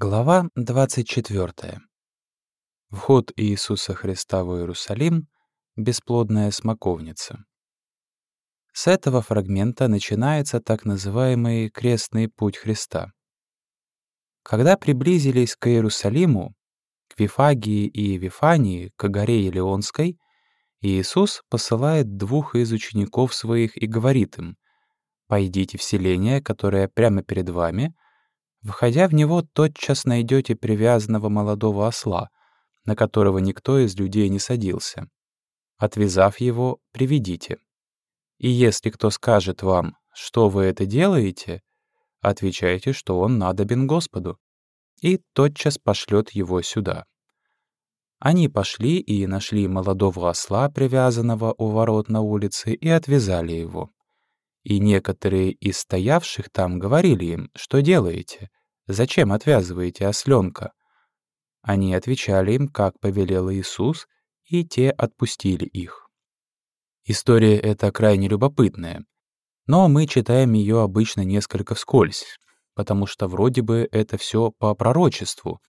Глава 24. Вход Иисуса Христа в Иерусалим — бесплодная смоковница. С этого фрагмента начинается так называемый крестный путь Христа. Когда приблизились к Иерусалиму, к Вифагии и Вифании, к горе Елеонской, Иисус посылает двух из учеников своих и говорит им, «Пойдите в селение, которое прямо перед вами — Входя в него, тотчас найдете привязанного молодого осла, на которого никто из людей не садился. Отвязав его, приведите. И если кто скажет вам, что вы это делаете, отвечайте, что он надобен Господу, и тотчас пошлет его сюда. Они пошли и нашли молодого осла, привязанного у ворот на улице, и отвязали его. И некоторые из стоявших там говорили им, что делаете? Зачем отвязываете осленка? Они отвечали им, как повелел Иисус, и те отпустили их. История эта крайне любопытная, но мы читаем ее обычно несколько вскользь, потому что вроде бы это все по пророчеству.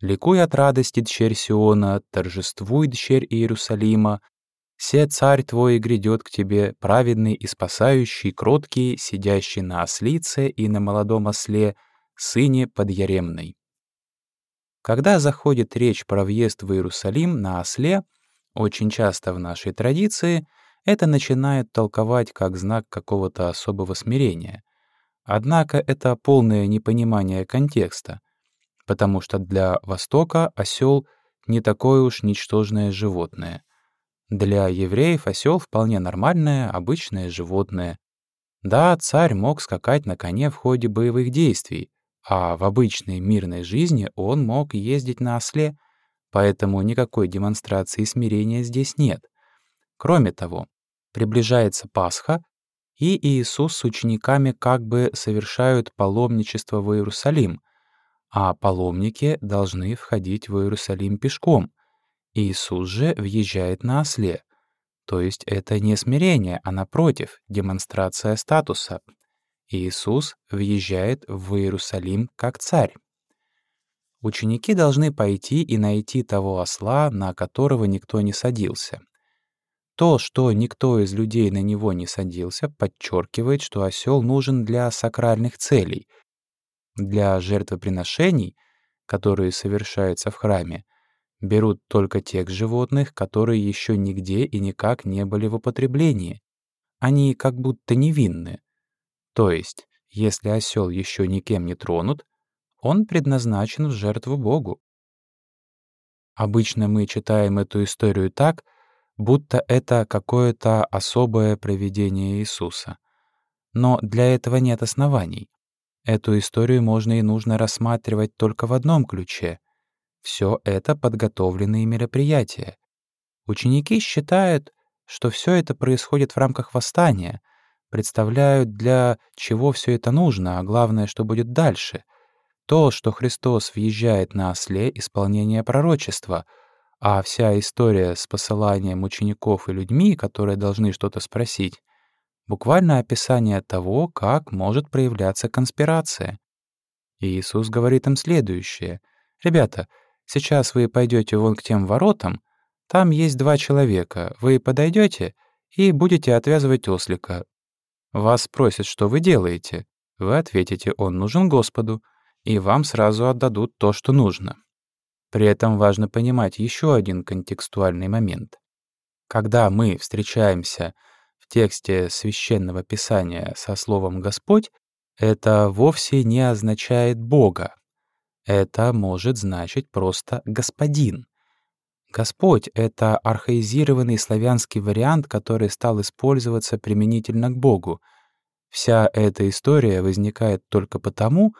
«Ликуй от радости, дщерь Сиона, торжествуй, дщерь Иерусалима, Се царь твой грядет к тебе, праведный и спасающий, кроткий, сидящий на ослице и на молодом осле, сыне подъяремной. Когда заходит речь про въезд в Иерусалим на осле, очень часто в нашей традиции это начинают толковать как знак какого-то особого смирения. Однако это полное непонимание контекста, потому что для Востока осел не такое уж ничтожное животное — для евреев осел вполне нормальное, обычное животное. Да, царь мог скакать на коне в ходе боевых действий, а в обычной мирной жизни он мог ездить на осле, поэтому никакой демонстрации смирения здесь нет. Кроме того, приближается Пасха, и Иисус с учениками как бы совершают паломничество в Иерусалим, а паломники должны входить в Иерусалим пешком — Иисус же въезжает на осле. То есть это не смирение, а напротив, демонстрация статуса. Иисус въезжает в Иерусалим как царь. Ученики должны пойти и найти того осла, на которого никто не садился. То, что никто из людей на него не садился, подчеркивает, что осел нужен для сакральных целей, для жертвоприношений, которые совершаются в храме, берут только тех животных, которые еще нигде и никак не были в употреблении. Они как будто невинны. То есть, если осел еще никем не тронут, он предназначен в жертву Богу. Обычно мы читаем эту историю так, будто это какое-то особое провидение Иисуса. Но для этого нет оснований. Эту историю можно и нужно рассматривать только в одном ключе. Все это подготовленные мероприятия. Ученики считают, что все это происходит в рамках восстания, представляют, для чего все это нужно, а главное, что будет дальше. То, что Христос въезжает на осле, исполнение пророчества, а вся история с посыланием учеников и людьми, которые должны что-то спросить, буквально описание того, как может проявляться конспирация. И Иисус говорит им следующее. «Ребята, Сейчас вы пойдете вон к тем воротам, там есть два человека, вы подойдете и будете отвязывать ослика. Вас спросят, что вы делаете. Вы ответите, он нужен Господу, и вам сразу отдадут то, что нужно. При этом важно понимать еще один контекстуальный момент. Когда мы встречаемся в тексте Священного Писания со словом «Господь», это вовсе не означает Бога, это может значить просто «господин». Господь — это архаизированный славянский вариант, который стал использоваться применительно к Богу. Вся эта история возникает только потому,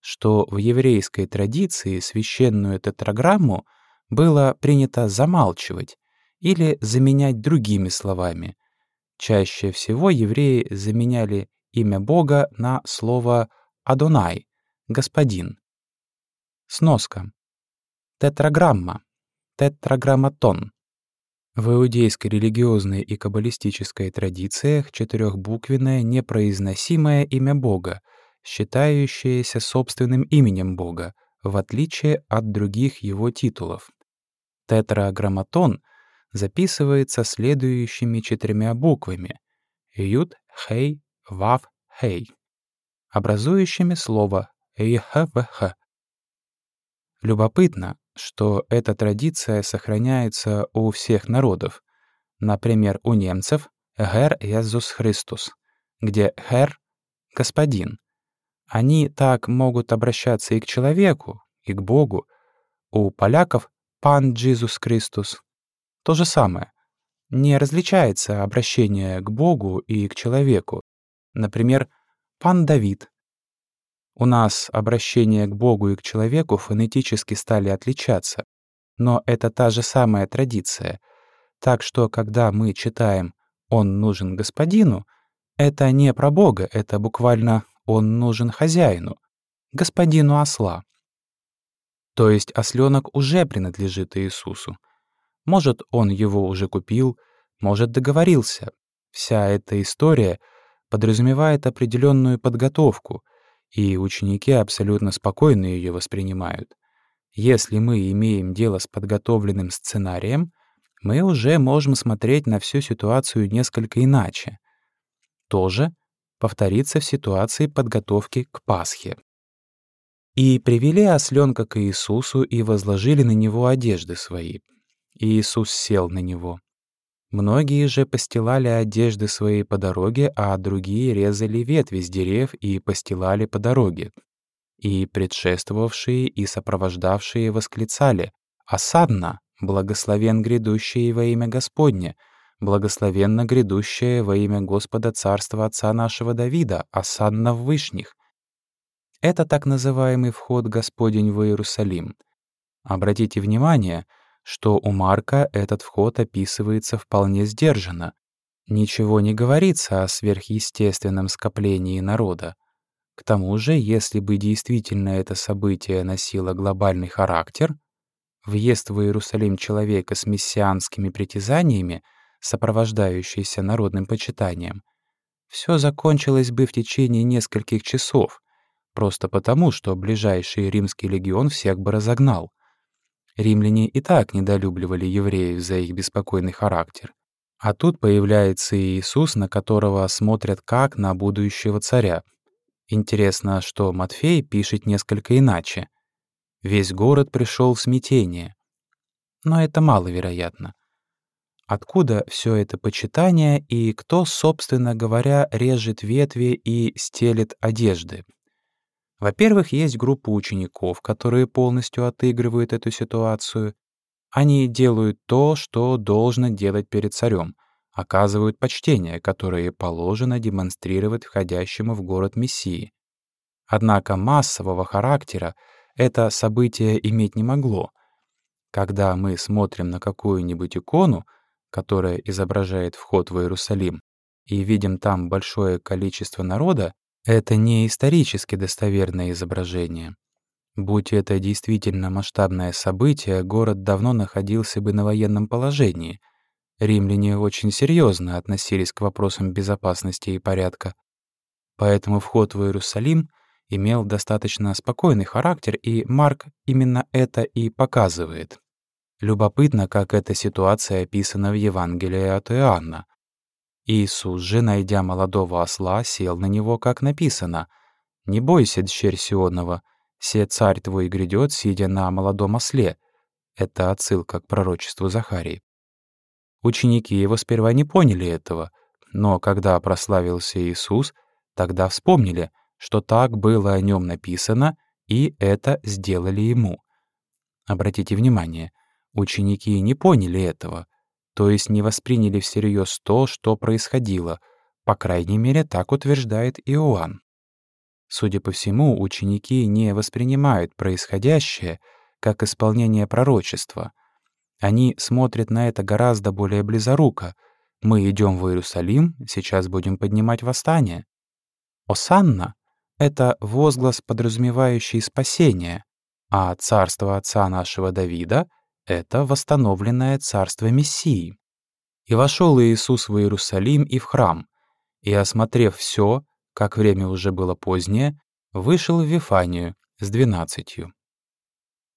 что в еврейской традиции священную тетраграмму было принято замалчивать или заменять другими словами. Чаще всего евреи заменяли имя Бога на слово «Адонай» — «господин». Сноска. Тетраграмма. Тетраграмматон. В иудейской религиозной и каббалистической традициях четырехбуквенное непроизносимое имя Бога, считающееся собственным именем Бога, в отличие от других его титулов. Тетраграмматон записывается следующими четырьмя буквами «Ют, Хей, Вав, Хей», образующими слово «Ехвх». Любопытно, что эта традиция сохраняется у всех народов. Например, у немцев «Гер Иисус Христос», где «Гер» — «господин». Они так могут обращаться и к человеку, и к Богу. У поляков «Пан Джизус Христос» то же самое. Не различается обращение к Богу и к человеку. Например, «Пан Давид». У нас обращения к Богу и к человеку фонетически стали отличаться, но это та же самая традиция. Так что, когда мы читаем «Он нужен господину», это не про Бога, это буквально «Он нужен хозяину», господину осла. То есть осленок уже принадлежит Иисусу. Может, он его уже купил, может, договорился. Вся эта история подразумевает определенную подготовку, и ученики абсолютно спокойно ее воспринимают. Если мы имеем дело с подготовленным сценарием, мы уже можем смотреть на всю ситуацию несколько иначе. Тоже повторится в ситуации подготовки к Пасхе. «И привели осленка к Иисусу и возложили на него одежды свои. И Иисус сел на него. Многие же постилали одежды свои по дороге, а другие резали ветви с дерев и постилали по дороге. И предшествовавшие и сопровождавшие восклицали «Осадно! Благословен грядущий во имя Господне! Благословенно грядущее во имя Господа Царства Отца нашего Давида! Осадно в Вышних!» Это так называемый вход Господень в Иерусалим. Обратите внимание — что у Марка этот вход описывается вполне сдержанно. Ничего не говорится о сверхъестественном скоплении народа. К тому же, если бы действительно это событие носило глобальный характер, въезд в Иерусалим человека с мессианскими притязаниями, сопровождающийся народным почитанием, все закончилось бы в течение нескольких часов, просто потому, что ближайший римский легион всех бы разогнал. Римляне и так недолюбливали евреев за их беспокойный характер. А тут появляется Иисус, на которого смотрят как на будущего царя. Интересно, что Матфей пишет несколько иначе. Весь город пришел в смятение. Но это маловероятно. Откуда все это почитание и кто, собственно говоря, режет ветви и стелит одежды? Во-первых, есть группа учеников, которые полностью отыгрывают эту ситуацию. Они делают то, что должно делать перед царем, оказывают почтение, которое положено демонстрировать входящему в город Мессии. Однако массового характера это событие иметь не могло. Когда мы смотрим на какую-нибудь икону, которая изображает вход в Иерусалим, и видим там большое количество народа, это не исторически достоверное изображение. Будь это действительно масштабное событие, город давно находился бы на военном положении. Римляне очень серьезно относились к вопросам безопасности и порядка. Поэтому вход в Иерусалим имел достаточно спокойный характер, и Марк именно это и показывает. Любопытно, как эта ситуация описана в Евангелии от Иоанна. Иисус же, найдя молодого осла, сел на него, как написано. «Не бойся, дщерь Сионова, се царь твой грядет, сидя на молодом осле». Это отсылка к пророчеству Захарии. Ученики его сперва не поняли этого, но когда прославился Иисус, тогда вспомнили, что так было о нем написано, и это сделали ему. Обратите внимание, ученики не поняли этого, то есть не восприняли всерьез то, что происходило. По крайней мере, так утверждает Иоанн. Судя по всему, ученики не воспринимают происходящее как исполнение пророчества. Они смотрят на это гораздо более близоруко. Мы идем в Иерусалим, сейчас будем поднимать восстание. Осанна — это возглас, подразумевающий спасение, а царство отца нашего Давида — это восстановленное царство Мессии. И вошел Иисус в Иерусалим и в храм, и, осмотрев все, как время уже было позднее, вышел в Вифанию с двенадцатью.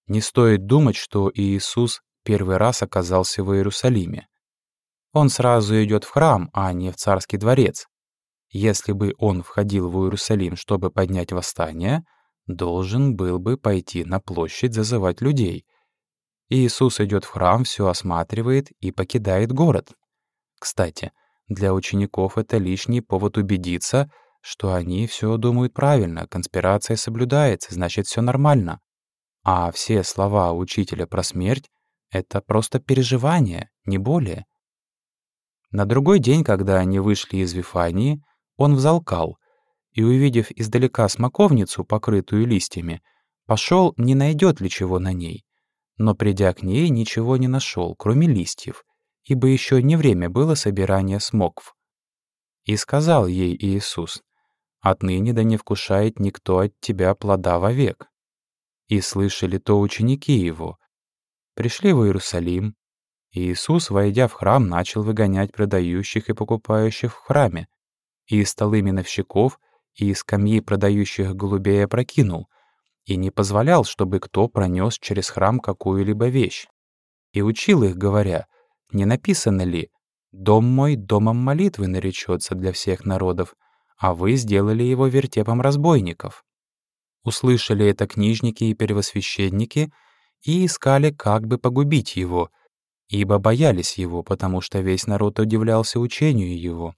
Не стоит думать, что Иисус первый раз оказался в Иерусалиме. Он сразу идет в храм, а не в царский дворец. Если бы он входил в Иерусалим, чтобы поднять восстание, должен был бы пойти на площадь зазывать людей. Иисус идет в храм, все осматривает и покидает город. Кстати, для учеников это лишний повод убедиться, что они все думают правильно, конспирация соблюдается, значит, все нормально. А все слова учителя про смерть — это просто переживание, не более. На другой день, когда они вышли из Вифании, он взалкал и, увидев издалека смоковницу, покрытую листьями, пошел, не найдет ли чего на ней. Но, придя к ней, ничего не нашел, кроме листьев, ибо еще не время было собирания смокв. И сказал ей Иисус, «Отныне да не вкушает никто от тебя плода вовек». И слышали то ученики его. Пришли в Иерусалим, Иисус, войдя в храм, начал выгонять продающих и покупающих в храме, и столы миновщиков, и скамьи продающих голубей опрокинул, и не позволял, чтобы кто пронес через храм какую-либо вещь. И учил их, говоря, не написано ли «Дом мой домом молитвы наречется для всех народов, а вы сделали его вертепом разбойников». Услышали это книжники и первосвященники и искали, как бы погубить его — ибо боялись его, потому что весь народ удивлялся учению его.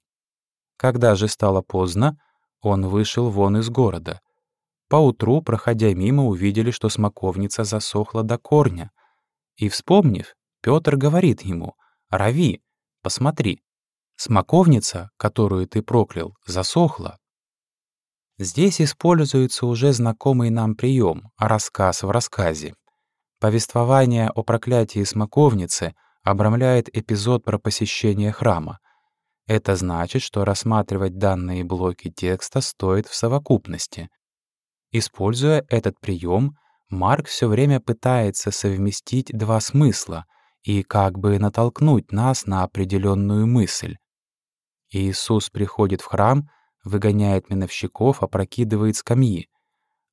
Когда же стало поздно, он вышел вон из города. Поутру, проходя мимо, увидели, что смоковница засохла до корня. И, вспомнив, Петр говорит ему, «Рави, посмотри, смоковница, которую ты проклял, засохла». Здесь используется уже знакомый нам прием, рассказ в рассказе. Повествование о проклятии смоковницы обрамляет эпизод про посещение храма. Это значит, что рассматривать данные блоки текста стоит в совокупности. Используя этот прием, Марк все время пытается совместить два смысла и как бы натолкнуть нас на определенную мысль. Иисус приходит в храм, выгоняет миновщиков, опрокидывает скамьи.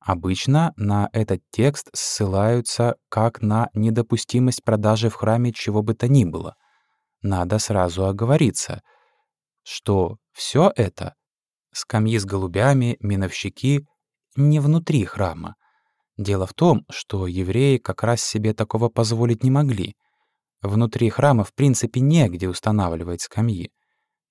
Обычно на этот текст ссылаются как на недопустимость продажи в храме чего бы то ни было. Надо сразу оговориться, что все это — скамьи с голубями, миновщики — не внутри храма. Дело в том, что евреи как раз себе такого позволить не могли. Внутри храма в принципе негде устанавливать скамьи.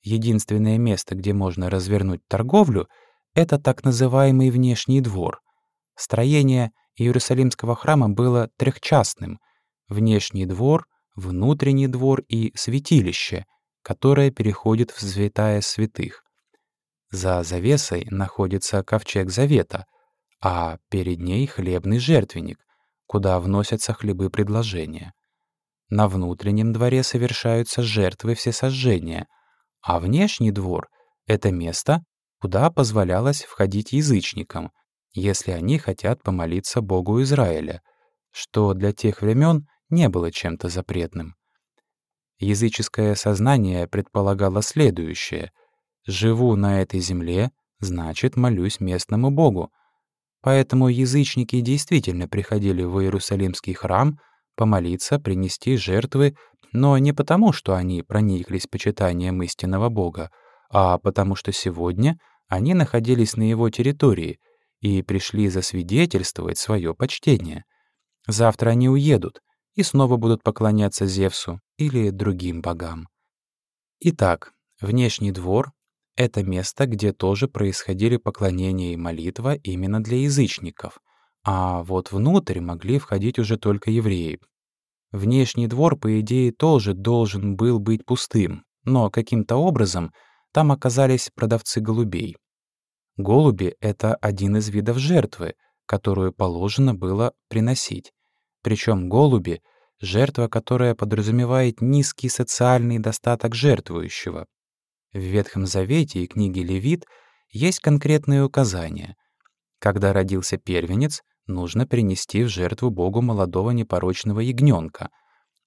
Единственное место, где можно развернуть торговлю — это так называемый внешний двор — Строение Иерусалимского храма было трехчастным — внешний двор, внутренний двор и святилище, которое переходит в святая святых. За завесой находится ковчег завета, а перед ней хлебный жертвенник, куда вносятся хлебы предложения. На внутреннем дворе совершаются жертвы всесожжения, а внешний двор — это место, куда позволялось входить язычникам — если они хотят помолиться Богу Израиля, что для тех времен не было чем-то запретным. Языческое сознание предполагало следующее. «Живу на этой земле, значит, молюсь местному Богу». Поэтому язычники действительно приходили в Иерусалимский храм помолиться, принести жертвы, но не потому, что они прониклись почитанием истинного Бога, а потому что сегодня они находились на его территории — и пришли засвидетельствовать свое почтение. Завтра они уедут и снова будут поклоняться Зевсу или другим богам. Итак, внешний двор — это место, где тоже происходили поклонения и молитва именно для язычников, а вот внутрь могли входить уже только евреи. Внешний двор, по идее, тоже должен был быть пустым, но каким-то образом там оказались продавцы голубей. Голуби — это один из видов жертвы, которую положено было приносить. Причем голуби — жертва, которая подразумевает низкий социальный достаток жертвующего. В Ветхом Завете и книге Левит есть конкретные указания. Когда родился первенец, нужно принести в жертву Богу молодого непорочного ягненка,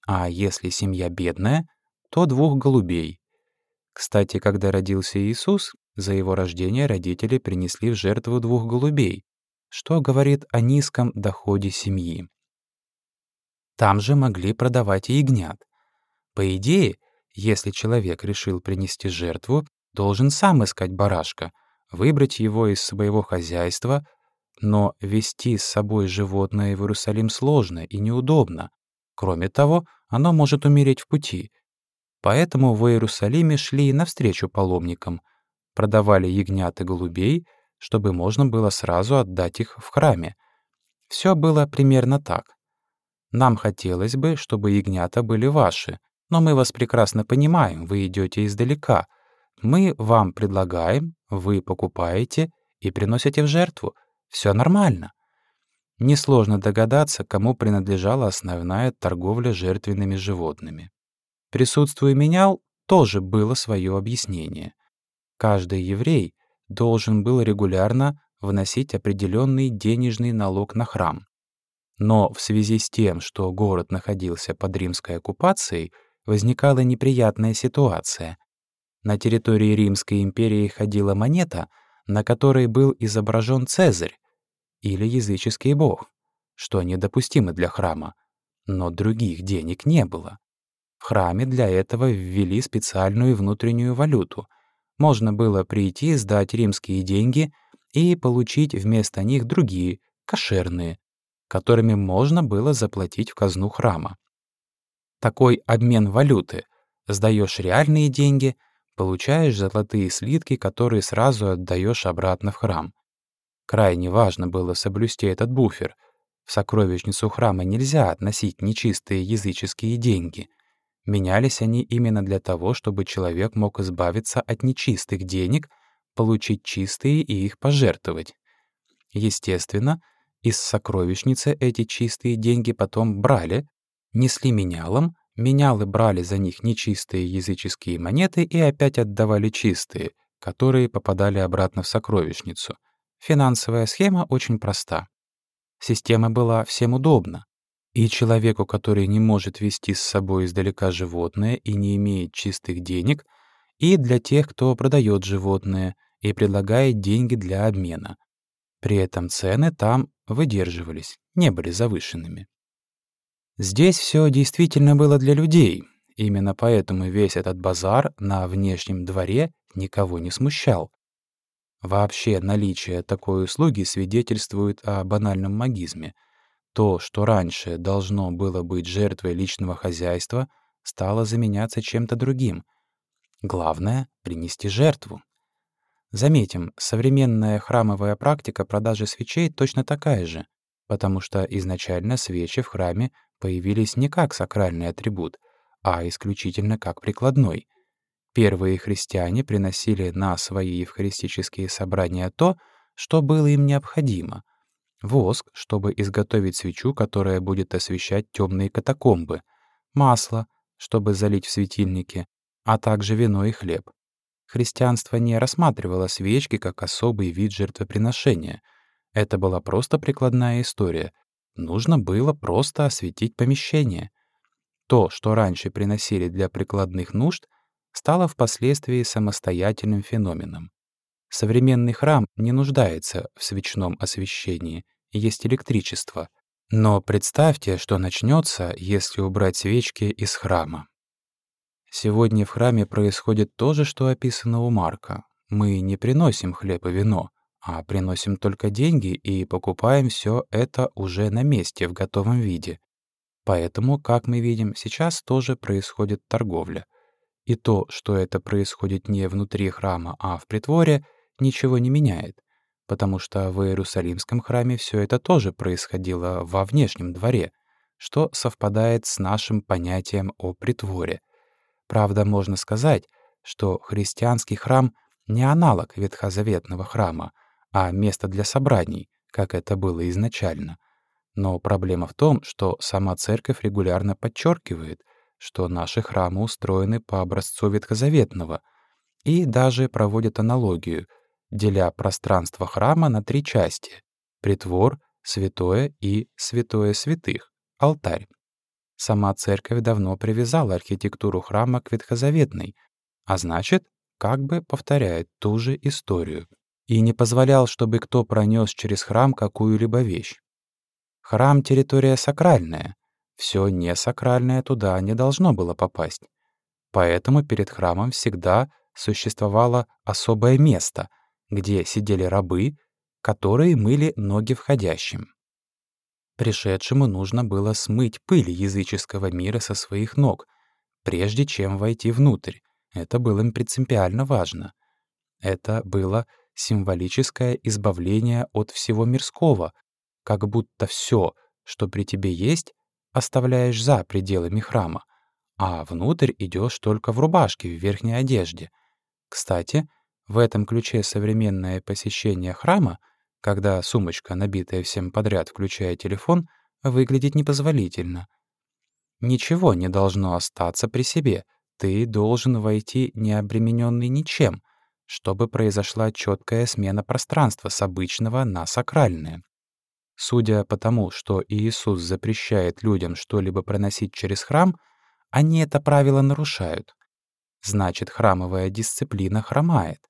а если семья бедная, то двух голубей. Кстати, когда родился Иисус, за его рождение родители принесли в жертву двух голубей, что говорит о низком доходе семьи. Там же могли продавать и ягнят. По идее, если человек решил принести жертву, должен сам искать барашка, выбрать его из своего хозяйства, но вести с собой животное в Иерусалим сложно и неудобно. Кроме того, оно может умереть в пути. Поэтому в Иерусалиме шли навстречу паломникам, продавали ягнят и голубей, чтобы можно было сразу отдать их в храме. Все было примерно так. Нам хотелось бы, чтобы ягнята были ваши, но мы вас прекрасно понимаем, вы идете издалека. Мы вам предлагаем, вы покупаете и приносите в жертву. Все нормально. Несложно догадаться, кому принадлежала основная торговля жертвенными животными. Присутствуя менял, тоже было свое объяснение. Каждый еврей должен был регулярно вносить определенный денежный налог на храм. Но в связи с тем, что город находился под римской оккупацией, возникала неприятная ситуация. На территории Римской империи ходила монета, на которой был изображен Цезарь или языческий бог, что недопустимо для храма, но других денег не было. В храме для этого ввели специальную внутреннюю валюту. Можно было прийти, сдать римские деньги и получить вместо них другие, кошерные, которыми можно было заплатить в казну храма. Такой обмен валюты. Сдаешь реальные деньги, получаешь золотые слитки, которые сразу отдаешь обратно в храм. Крайне важно было соблюсти этот буфер. В сокровищницу храма нельзя относить нечистые языческие деньги. Менялись они именно для того, чтобы человек мог избавиться от нечистых денег, получить чистые и их пожертвовать. Естественно, из сокровищницы эти чистые деньги потом брали, несли менялам, менялы брали за них нечистые языческие монеты и опять отдавали чистые, которые попадали обратно в сокровищницу. Финансовая схема очень проста. Система была всем удобна. И человеку, который не может вести с собой издалека животное и не имеет чистых денег, и для тех, кто продает животное и предлагает деньги для обмена. При этом цены там выдерживались, не были завышенными. Здесь все действительно было для людей. Именно поэтому весь этот базар на внешнем дворе никого не смущал. Вообще наличие такой услуги свидетельствует о банальном магизме. То, что раньше должно было быть жертвой личного хозяйства, стало заменяться чем-то другим. Главное — принести жертву. Заметим, современная храмовая практика продажи свечей точно такая же, потому что изначально свечи в храме появились не как сакральный атрибут, а исключительно как прикладной. Первые христиане приносили на свои евхаристические собрания то, что было им необходимо. Воск, чтобы изготовить свечу, которая будет освещать темные катакомбы, масло, чтобы залить в светильники, а также вино и хлеб. Христианство не рассматривало свечки как особый вид жертвоприношения. Это была просто прикладная история, Нужно было просто осветить помещение. То, что раньше приносили для прикладных нужд, стало впоследствии самостоятельным феноменом. Современный храм не нуждается в свечном освещении, есть электричество. Но представьте, что начнется, если убрать свечки из храма. Сегодня в храме происходит то же, что описано у Марка. Мы не приносим хлеб и вино, а приносим только деньги и покупаем все это уже на месте в готовом виде. Поэтому, как мы видим, сейчас тоже происходит торговля. И то, что это происходит не внутри храма, а в притворе, ничего не меняет, потому что в Иерусалимском храме все это тоже происходило во внешнем дворе, что совпадает с нашим понятием о притворе. Правда, можно сказать, что христианский храм не аналог ветхозаветного храма, а место для собраний, как это было изначально. Но проблема в том, что сама церковь регулярно подчеркивает, что наши храмы устроены по образцу ветхозаветного, и даже проводит аналогию, деля пространство храма на три части — притвор, святое и святое святых, алтарь. Сама церковь давно привязала архитектуру храма к ветхозаветной, а значит, как бы повторяет ту же историю и не позволял, чтобы кто пронес через храм какую-либо вещь. Храм — территория сакральная, все несакральное туда не должно было попасть. Поэтому перед храмом всегда существовало особое место, где сидели рабы, которые мыли ноги входящим. Пришедшему нужно было смыть пыль языческого мира со своих ног, прежде чем войти внутрь. Это было им принципиально важно. Это было символическое избавление от всего мирского, как будто все, что при тебе есть, оставляешь за пределами храма, а внутрь идешь только в рубашке, в верхней одежде. Кстати, в этом ключе современное посещение храма, когда сумочка, набитая всем подряд, включая телефон, выглядит непозволительно. Ничего не должно остаться при себе. Ты должен войти необремененный ничем, чтобы произошла четкая смена пространства с обычного на сакральное. Судя по тому, что Иисус запрещает людям что-либо проносить через храм, они это правило нарушают. Значит, храмовая дисциплина хромает.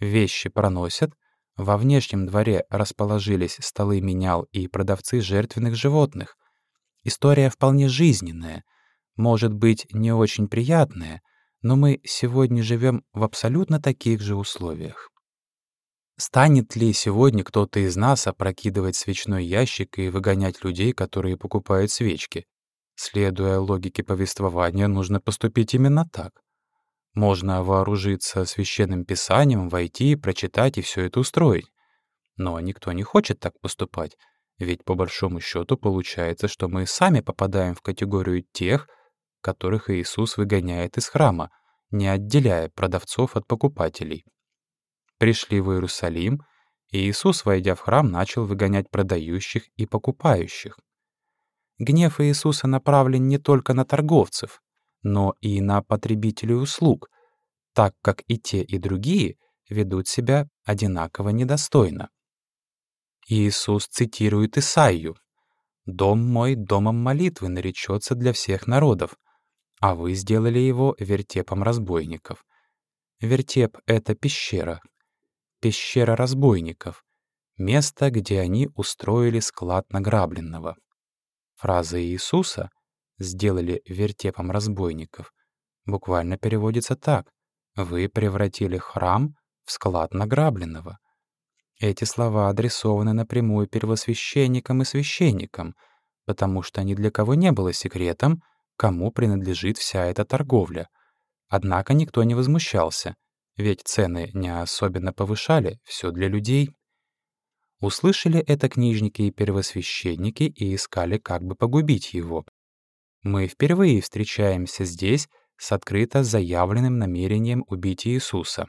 Вещи проносят, во внешнем дворе расположились столы менял и продавцы жертвенных животных. История вполне жизненная, может быть, не очень приятная, но мы сегодня живем в абсолютно таких же условиях. Станет ли сегодня кто-то из нас опрокидывать свечной ящик и выгонять людей, которые покупают свечки? Следуя логике повествования, нужно поступить именно так. Можно вооружиться священным писанием, войти, прочитать и все это устроить. Но никто не хочет так поступать, ведь по большому счету получается, что мы сами попадаем в категорию тех, которых Иисус выгоняет из храма, не отделяя продавцов от покупателей. Пришли в Иерусалим, и Иисус, войдя в храм, начал выгонять продающих и покупающих. Гнев Иисуса направлен не только на торговцев, но и на потребителей услуг, так как и те, и другие ведут себя одинаково недостойно. Иисус цитирует Исаию. «Дом мой домом молитвы наречется для всех народов, а вы сделали его вертепом разбойников». Вертеп — это пещера, пещера разбойников, место, где они устроили склад награбленного. Фраза Иисуса «сделали вертепом разбойников» буквально переводится так «Вы превратили храм в склад награбленного». Эти слова адресованы напрямую первосвященникам и священникам, потому что ни для кого не было секретом, кому принадлежит вся эта торговля. Однако никто не возмущался — ведь цены не особенно повышали, все для людей. Услышали это книжники и первосвященники и искали, как бы погубить его. Мы впервые встречаемся здесь с открыто заявленным намерением убить Иисуса.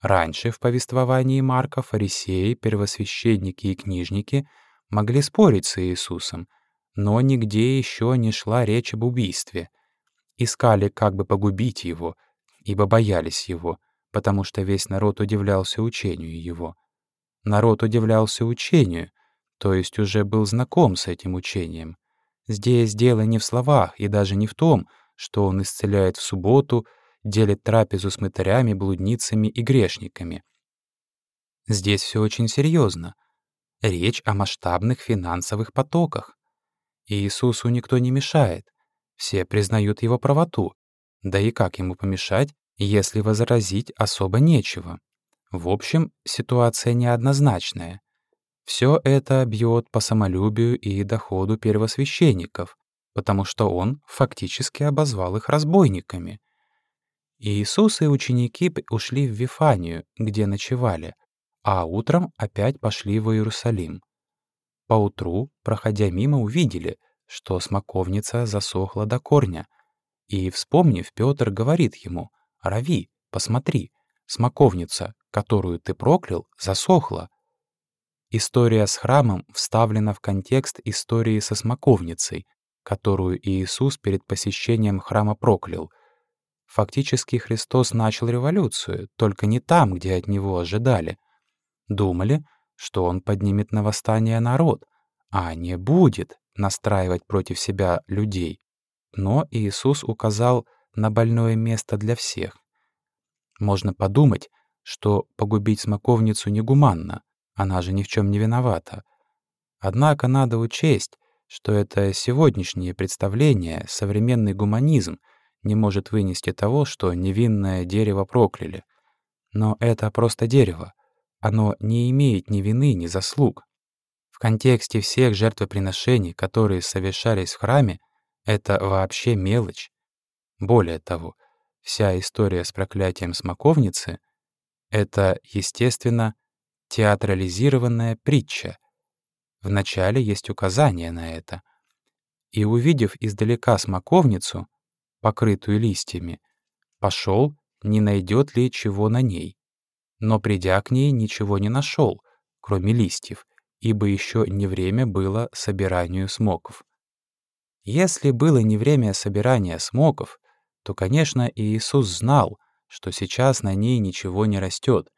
Раньше в повествовании Марка фарисеи, первосвященники и книжники могли спорить с Иисусом, но нигде еще не шла речь об убийстве. Искали, как бы погубить его, ибо боялись его — потому что весь народ удивлялся учению его. Народ удивлялся учению, то есть уже был знаком с этим учением. Здесь дело не в словах и даже не в том, что он исцеляет в субботу, делит трапезу с мытарями, блудницами и грешниками. Здесь все очень серьезно. Речь о масштабных финансовых потоках. Иисусу никто не мешает. Все признают его правоту. Да и как ему помешать, если возразить особо нечего. В общем, ситуация неоднозначная. Все это бьет по самолюбию и доходу первосвященников, потому что он фактически обозвал их разбойниками. Иисус и ученики ушли в Вифанию, где ночевали, а утром опять пошли в Иерусалим. Поутру, проходя мимо, увидели, что смоковница засохла до корня, и, вспомнив, Петр говорит ему — Рави, посмотри, смоковница, которую ты проклял, засохла. История с храмом вставлена в контекст истории со смоковницей, которую Иисус перед посещением храма проклял. Фактически Христос начал революцию, только не там, где от него ожидали. Думали, что он поднимет на восстание народ, а не будет настраивать против себя людей. Но Иисус указал на больное место для всех. Можно подумать, что погубить смоковницу негуманно, она же ни в чем не виновата. Однако надо учесть, что это сегодняшнее представление, современный гуманизм, не может вынести того, что невинное дерево прокляли. Но это просто дерево. Оно не имеет ни вины, ни заслуг. В контексте всех жертвоприношений, которые совершались в храме, это вообще мелочь. Более того, вся история с проклятием смоковницы — это, естественно, театрализированная притча. Вначале есть указание на это. И, увидев издалека смоковницу, покрытую листьями, пошел, не найдет ли чего на ней. Но, придя к ней, ничего не нашел, кроме листьев, ибо еще не время было собиранию смоков. Если было не время собирания смоков, то, конечно, Иисус знал, что сейчас на ней ничего не растет.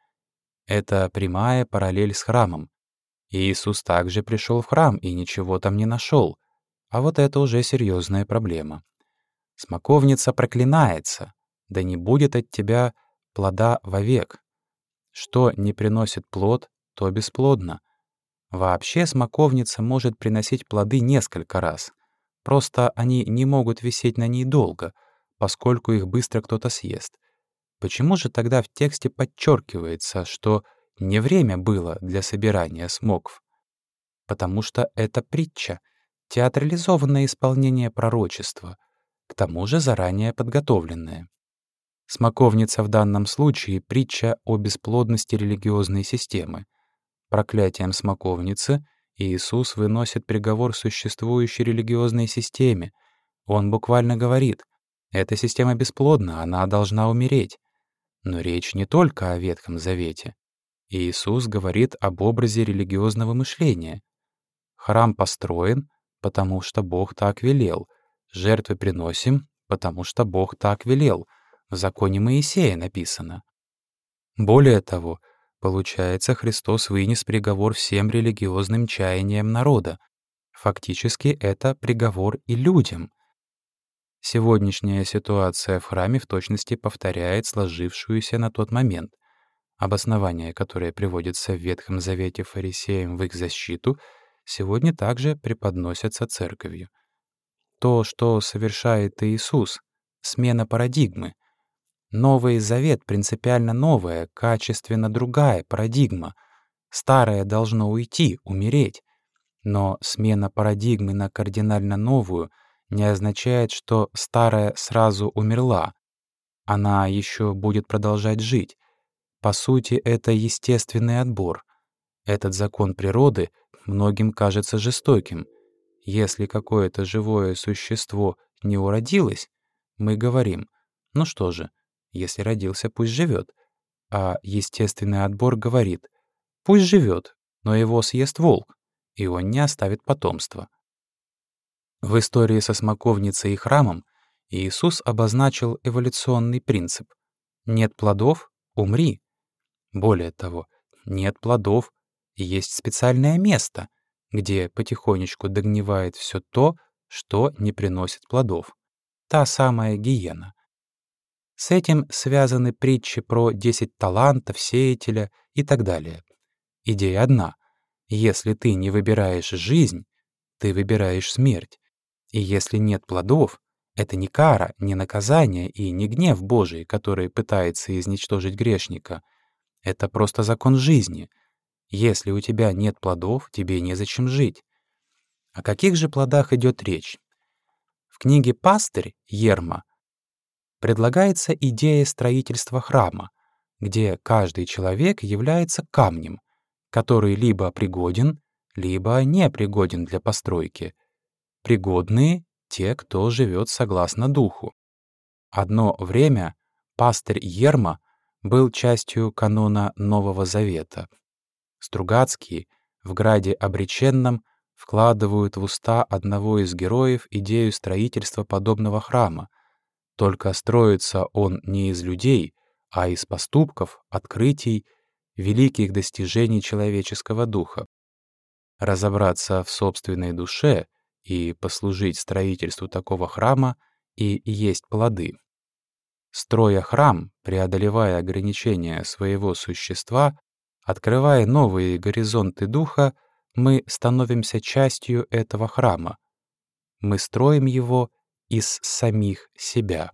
Это прямая параллель с храмом. Иисус также пришел в храм и ничего там не нашел. А вот это уже серьезная проблема. Смоковница проклинается, да не будет от тебя плода вовек. Что не приносит плод, то бесплодно. Вообще смоковница может приносить плоды несколько раз. Просто они не могут висеть на ней долго, поскольку их быстро кто-то съест. Почему же тогда в тексте подчеркивается, что не время было для собирания смоков? Потому что это притча, театрализованное исполнение пророчества — к тому же заранее подготовленное. Смоковница в данном случае — притча о бесплодности религиозной системы. Проклятием смоковницы Иисус выносит приговор существующей религиозной системе. Он буквально говорит, эта система бесплодна, она должна умереть. Но речь не только о Ветхом Завете. Иисус говорит об образе религиозного мышления. Храм построен, потому что Бог так велел — Жертвы приносим, потому что Бог так велел. В законе Моисея написано. Более того, получается, Христос вынес приговор всем религиозным чаяниям народа. Фактически это приговор и людям. Сегодняшняя ситуация в храме в точности повторяет сложившуюся на тот момент. Обоснование, которое приводится в Ветхом Завете фарисеям в их защиту, сегодня также преподносятся церковью. То, что совершает Иисус — смена парадигмы. Новый Завет принципиально новая, качественно другая парадигма. Старое должно уйти, умереть. Но смена парадигмы на кардинально новую не означает, что старая сразу умерла. Она еще будет продолжать жить. По сути, это естественный отбор. Этот закон природы многим кажется жестоким — если какое-то живое существо не уродилось, мы говорим, ну что же, если родился, пусть живет. А естественный отбор говорит, пусть живет, но его съест волк, и он не оставит потомства. В истории со смоковницей и храмом Иисус обозначил эволюционный принцип. Нет плодов — умри. Более того, нет плодов — есть специальное место, где потихонечку догнивает все то, что не приносит плодов. Та самая гиена. С этим связаны притчи про 10 талантов, сеятеля и так далее. Идея одна. Если ты не выбираешь жизнь, ты выбираешь смерть. И если нет плодов, это не кара, не наказание и не гнев Божий, который пытается изничтожить грешника. Это просто закон жизни — если у тебя нет плодов, тебе незачем жить. О каких же плодах идет речь? В книге «Пастырь» Ерма предлагается идея строительства храма, где каждый человек является камнем, который либо пригоден, либо не пригоден для постройки. Пригодные — те, кто живет согласно духу. Одно время пастырь Ерма был частью канона Нового Завета — Стругацкие в граде обреченном вкладывают в уста одного из героев идею строительства подобного храма. Только строится он не из людей, а из поступков, открытий, великих достижений человеческого духа. Разобраться в собственной душе и послужить строительству такого храма и есть плоды. Строя храм, преодолевая ограничения своего существа, Открывая новые горизонты духа, мы становимся частью этого храма, Мы строим его из самих себя.